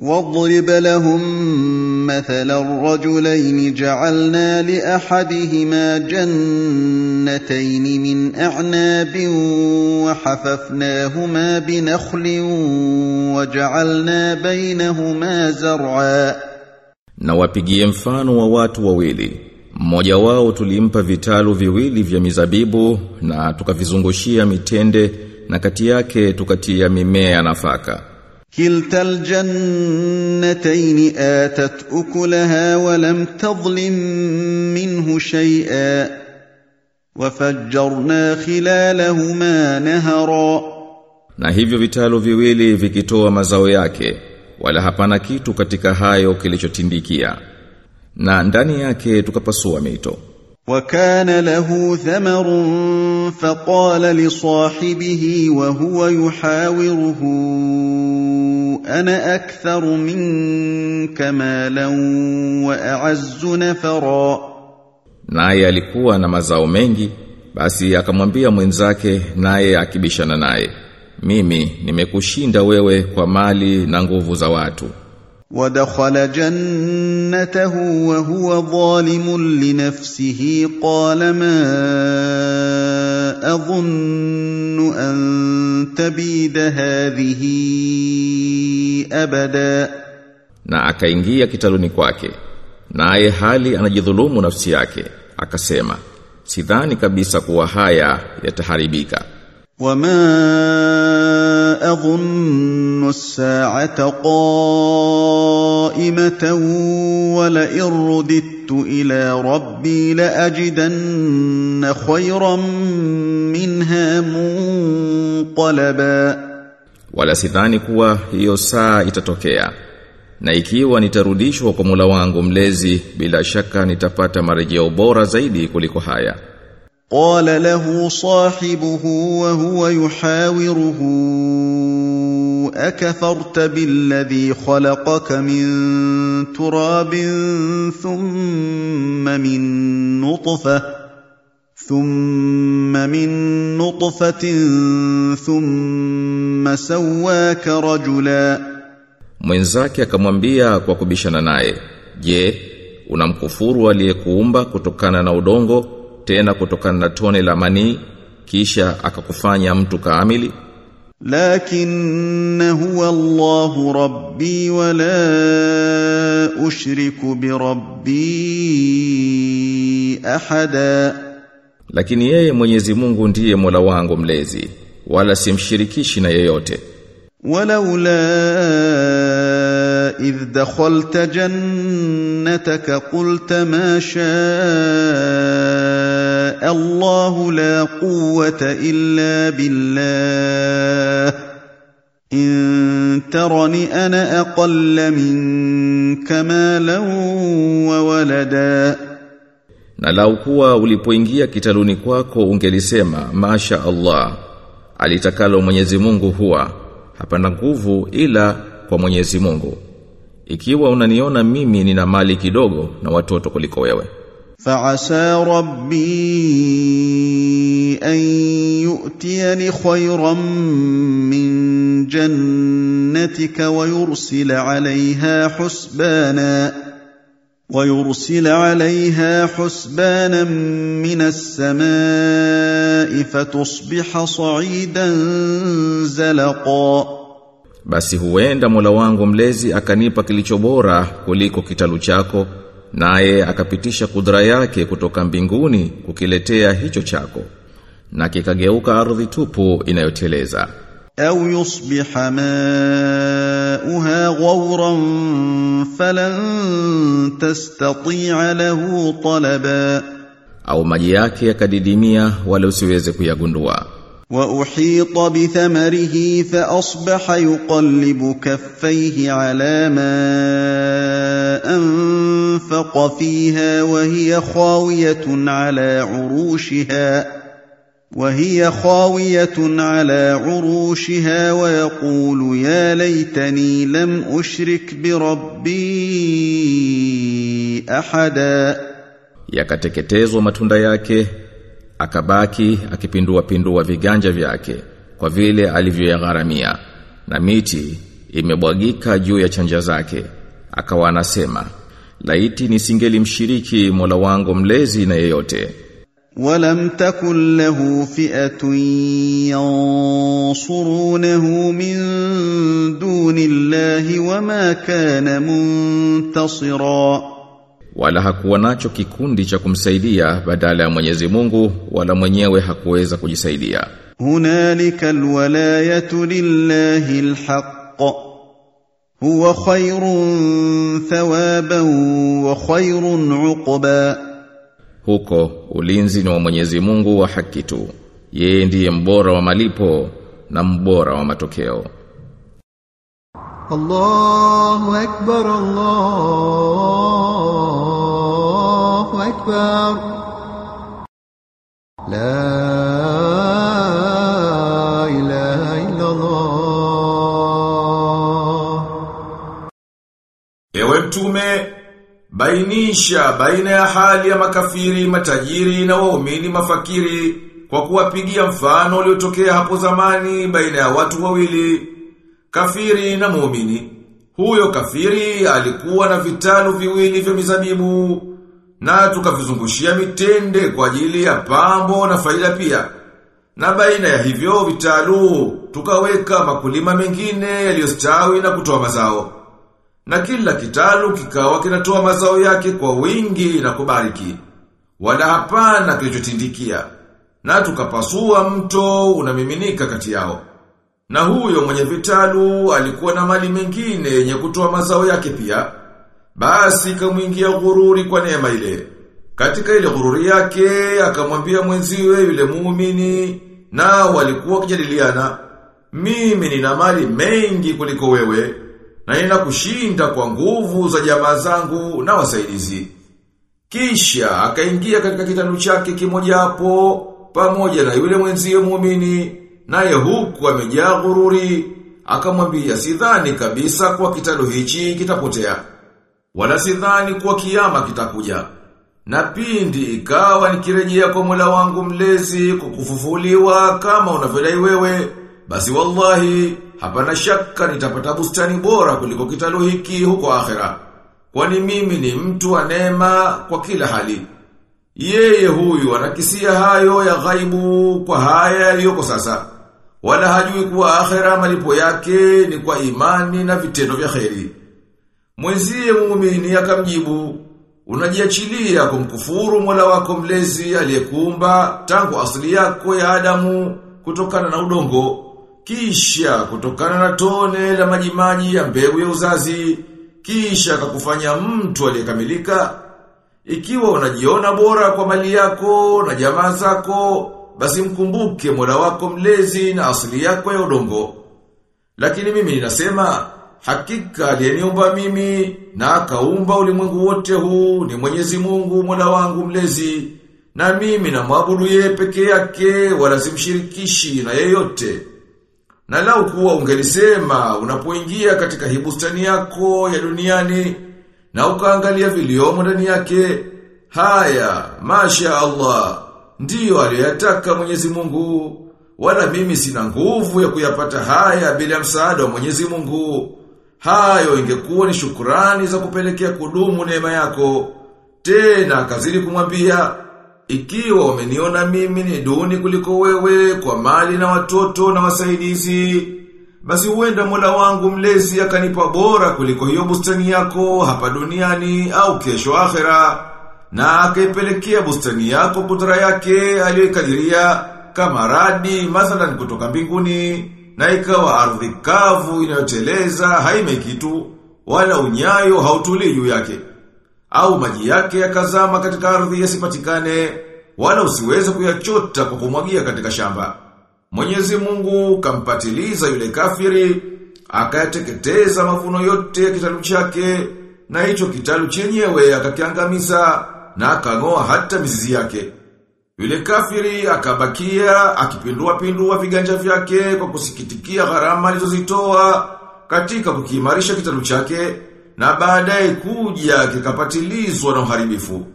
واضرب لهم مثلا الرجلين جعلنا لاحدهما جنتين من اعناب وحففناهما بنخل وجعلنا بينهما زرعا Na wapigie mfano wa watu wawili. Mmoja wao tulimpa vitalu viwili vya mizabibu na tukavizungushia mitende na kati yake tukatia mimea ya nafaka. كلتا الجنتين اتت اكلها ولم تظلم منه شيئا وفجرنا خلالهما نهرا Na hivyo vitalu viwili vikitoa mazao yake, wala hapana kitu katika hayo kilichotindikia. Na ndani yake tukapasua mito. وكان له ثمر فقال لصاحبه وهو يحاوره انا اكثر منك مالا واعز نفرا Naye alikuwa na mazao mengi, basi akamwambia mwenzake naye akibishana naye, mimi nimekushinda wewe kwa mali na nguvu za watu. ودخل جنته وهو ظالم لنفسه قال ما اظن ان تبيد هذه ابدا Na akaingia kitaluni kwake, naye hali anajidhulumu nafsi yake, akasema, sidhani kabisa kuwa haya yataharibika. وما اظن الساعه قائمه ولئن رددت الى ربي لاجدن خيرا منها منقلبا Wala sidhani kuwa hiyo saa itatokea. Na ikiwa nitarudishwa kwa Mola wangu mlezi, bila shaka nitapata marejeo bora zaidi kuliko haya. قال له صاحبه وهو يحاوره اكفرت بالذي خلقك من تراب ثم من نطفه ثم من نطفه ثم سواك رجلا Mwenzake akamwambia kwa kubishana naye, "Je, unamkufuru aliyekuumba kutokana na udongo, tena kutokana na tone la manii kisha akakufanya mtu kaamili. Lakinna huwa Allahu rabbi wa la ushriku bi rabbi ahada. Lakini yeye Mwenyezi Mungu ndiye Mola wangu mlezi wala simshirikishi na yeyote. Walaula idh dakhalt jannataka qult ma shaa. شاء الله لا قوه الا بالله ان ترني انا اقل منك مالا وولدا Na lau kuwa ulipoingia kitaluni kwako ungelisema Masha Allah alitakalo Mwenyezi Mungu huwa hapana nguvu ila kwa Mwenyezi Mungu ikiwa unaniona mimi nina mali kidogo na watoto kuliko wewe فعسى ربي ان يؤتيني خيرا من جنتك ويرسل عليها حسبانا ويرسل عليها حسبانا من السماء فتصبح صعيدا زلقا basi huenda Mola wangu mlezi akanipa kilicho bora kuliko kitalu chako naye akapitisha kudra yake kutoka mbinguni kukiletea hicho chako na kikageuka ardhi tupu inayoteleza أو يصبح ماؤها غورا فلن تستطيع له طلبا au maji yake yakadidimia wala usiweze kuyagundua وأحيط بثمره فأصبح يقلب كفيه على ما أنفق فيها وهي خاوية على عروشها وهي خاوية على عروشها ويقول يا ليتني لم أشرك بربي أحدا yakateketezwa matunda yake akabaki akipindua pindua viganja vyake kwa vile alivyoyagharamia na miti imebwagika juu ya chanja zake akawa anasema laiti nisingelimshiriki Mola wangu mlezi na yeyote ولم تكن له فئة ينصرونه من دون الله وما كان منتصرا wala hakuwa nacho kikundi cha kumsaidia badala ya Mwenyezi Mungu wala mwenyewe hakuweza kujisaidia هنالك الولاية لله الحق هو خير ثوابا وخير عقبا huko ulinzi ni wa Mwenyezi Mungu wa haki tu yeye ndiye mbora wa malipo na mbora wa matokeo الله أكبر الله أكبر Bainisha baina ya hali ya makafiri matajiri na waumini mafakiri kwa kuwapigia mfano uliotokea hapo zamani baina ya watu wawili, kafiri na muumini. Huyo kafiri alikuwa na vitalu viwili vya mizabibu na tukavizungushia mitende kwa ajili ya pambo na faida pia. Na baina ya hivyo vitalu tukaweka makulima mengine yaliyostawi na kutoa mazao. Na kila kitalu kikawa kinatoa mazao yake kwa wingi na kubariki. Wala hapana kilichotindikia. Na tukapasua mto unamiminika kati yao. Na huyo mwenye vitalu alikuwa na mali mengine yenye kutoa mazao yake pia. Basi kamwingia ghururi kwa neema ile. Katika ile ghururi yake akamwambia mwenziwe yule muumini na walikuwa kujadiliana, mimi nina mali mengi kuliko wewe na kushinda kwa nguvu za jamaa zangu na wasaidizi. Kisha akaingia katika kitanu chake kimoja hapo pamoja na yule mwenzie muumini naye huku amejaa ghururi akamwambia sidhani kabisa kwa kitando hichi kitapotea wala sidhani kuwa kiama kitakuja na pindi ikawa nikirejea kwa Mola wangu mlezi kukufufuliwa kama unavyodai wewe basi wallahi hapana shaka nitapata bustani bora kuliko kitalu hiki huko akhera. Kwani mimi ni mtu wa neema kwa kila hali. Yeye huyu anakisia hayo ya ghaibu kwa haya yaliyoko sasa. Wala hajui kuwa akhera malipo yake ni kwa imani na vitendo vya kheri. Mwenzie muumini akamjibu, unajiachilia kumkufuru Mola wako mlezi aliyekuumba tangu asili yako ya Adamu kutokana na udongo, kisha kutokana na tone la majimaji ya mbegu ya uzazi, kisha kakufanya mtu aliyekamilika. Ikiwa unajiona bora kwa mali yako na jamaa zako, basi mkumbuke Mola wako mlezi na asili yako ya udongo. Lakini mimi ninasema Hakika aliyeniumba mimi na akaumba ulimwengu wote huu ni Mwenyezi Mungu Mola wangu mlezi na mimi na mwabudu peke yake wala simshirikishi na yeyote. Na lau kuwa ungelisema unapoingia katika hibustani yako ya duniani na ukaangalia viliomo ndani yake haya masha Allah ndiyo aliyotaka Mwenyezi Mungu wala mimi sina nguvu ya kuyapata haya bila msaada wa Mwenyezi Mungu hayo ingekuwa ni shukurani za kupelekea kudumu neema yako. Tena akazidi kumwambia, ikiwa umeniona mimi ni duni kuliko wewe kwa mali na watoto na wasaidizi, basi huenda Mola wangu mlezi akanipa bora kuliko hiyo bustani yako hapa duniani au kesho akhera, na akaipelekea bustani yako kudra yake aliyoikadiria kama radi mathalan kutoka mbinguni na ikawa ardhi kavu inayoteleza haime kitu wala unyayo hautulii juu yake au maji yake yakazama katika ardhi yasipatikane wala usiweze kuyachota kwa kumwagia katika shamba. Mwenyezi Mungu kampatiliza yule kafiri akayateketeza mavuno yote ya kitalu chake na hicho kitalu chenyewe akakiangamiza na akang'oa hata mizizi yake. Yule kafiri akabakia akipindua pindua viganja vyake kwa kusikitikia gharama alizozitoa katika kukiimarisha kitalu chake na baadaye kuja kikapatilizwa na uharibifu.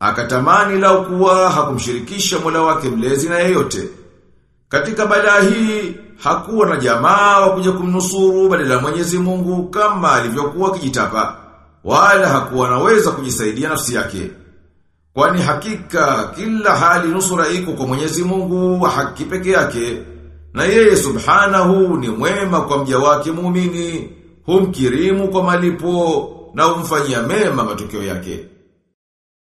Akatamani lau kuwa hakumshirikisha Mola wake mlezi na yeyote. Katika balaa hii hakuwa na jamaa wa kuja kumnusuru badala Mwenyezi Mungu kama alivyokuwa kijitapa wala hakuwa naweza kujisaidia nafsi yake. Kwani hakika kila hali nusura iko kwa Mwenyezi Mungu wa haki peke yake. Na yeye subhanahu ni mwema kwa mja wake muumini, humkirimu kwa malipo na humfanyia mema matokeo yake.